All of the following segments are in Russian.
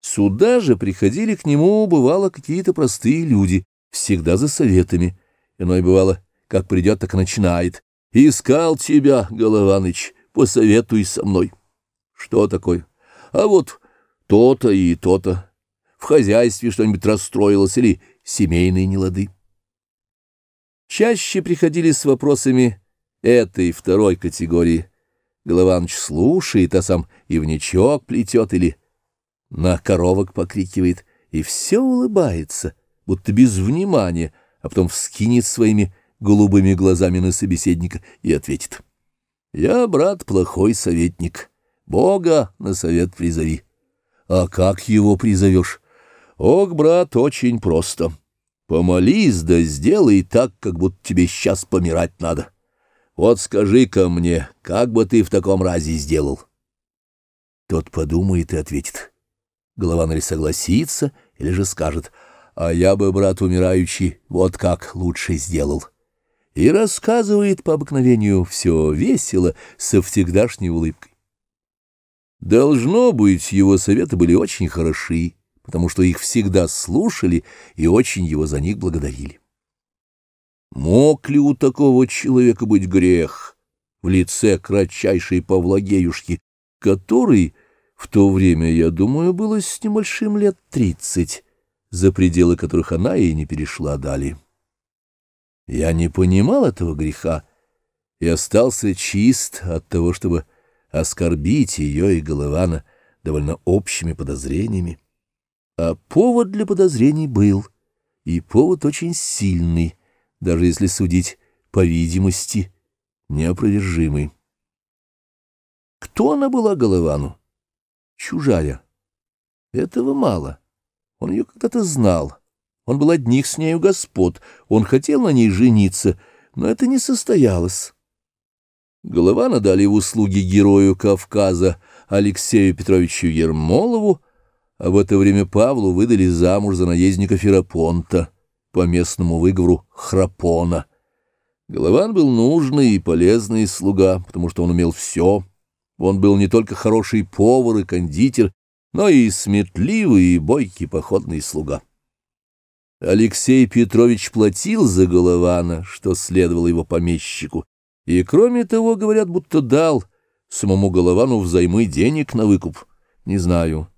Сюда же приходили к нему, бывало, какие-то простые люди, всегда за советами. Иной бывало, как придет, так начинает. «Искал тебя, Голованыч, посоветуй со мной». «Что такое?» «А вот то-то и то-то. В хозяйстве что-нибудь расстроилось или семейные нелады». Чаще приходили с вопросами этой второй категории. Голованыч слушает, а сам и вничок плетет или на коровок покрикивает и все улыбается, будто без внимания, а потом вскинет своими голубыми глазами на собеседника и ответит. «Я, брат, плохой советник. Бога на совет призови». «А как его призовешь?» «Ох, брат, очень просто. Помолись да сделай так, как будто тебе сейчас помирать надо. Вот скажи-ка мне, как бы ты в таком разе сделал?» Тот подумает и ответит. Голованарь ли согласится или же скажет, «А я бы, брат умирающий, вот как лучше сделал». И рассказывает по обыкновению все весело, со всегдашней улыбкой. Должно быть, его советы были очень хороши, потому что их всегда слушали и очень его за них благодарили. Мог ли у такого человека быть грех в лице кратчайшей Павлогеюшки, который в то время, я думаю, было с небольшим лет тридцать, за пределы которых она и не перешла далее. Я не понимал этого греха и остался чист от того, чтобы оскорбить ее и Голована довольно общими подозрениями. А повод для подозрений был, и повод очень сильный, даже если судить по видимости, неопровержимый. Кто она была Головану? Чужая. Этого мало. Он ее когда-то знал. Он был одних с нею господ. Он хотел на ней жениться, но это не состоялось. Голова надали в услуги герою Кавказа Алексею Петровичу Ермолову, а в это время Павлу выдали замуж за наездника Ферапонта, по местному выговору Храпона. Голован был нужный и полезный слуга, потому что он умел все — он был не только хороший повар и кондитер, но и сметливый и бойкий походный слуга. Алексей Петрович платил за Голована, что следовало его помещику, и, кроме того, говорят, будто дал самому Головану взаймы денег на выкуп. Не знаю,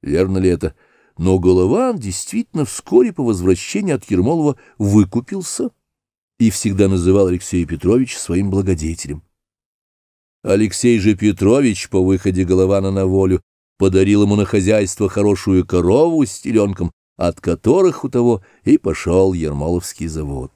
верно ли это, но Голован действительно вскоре по возвращении от Ермолова выкупился и всегда называл Алексея Петровича своим благодетелем. Алексей же Петрович по выходе Голована на волю подарил ему на хозяйство хорошую корову с теленком, от которых у того и пошел Ермоловский завод.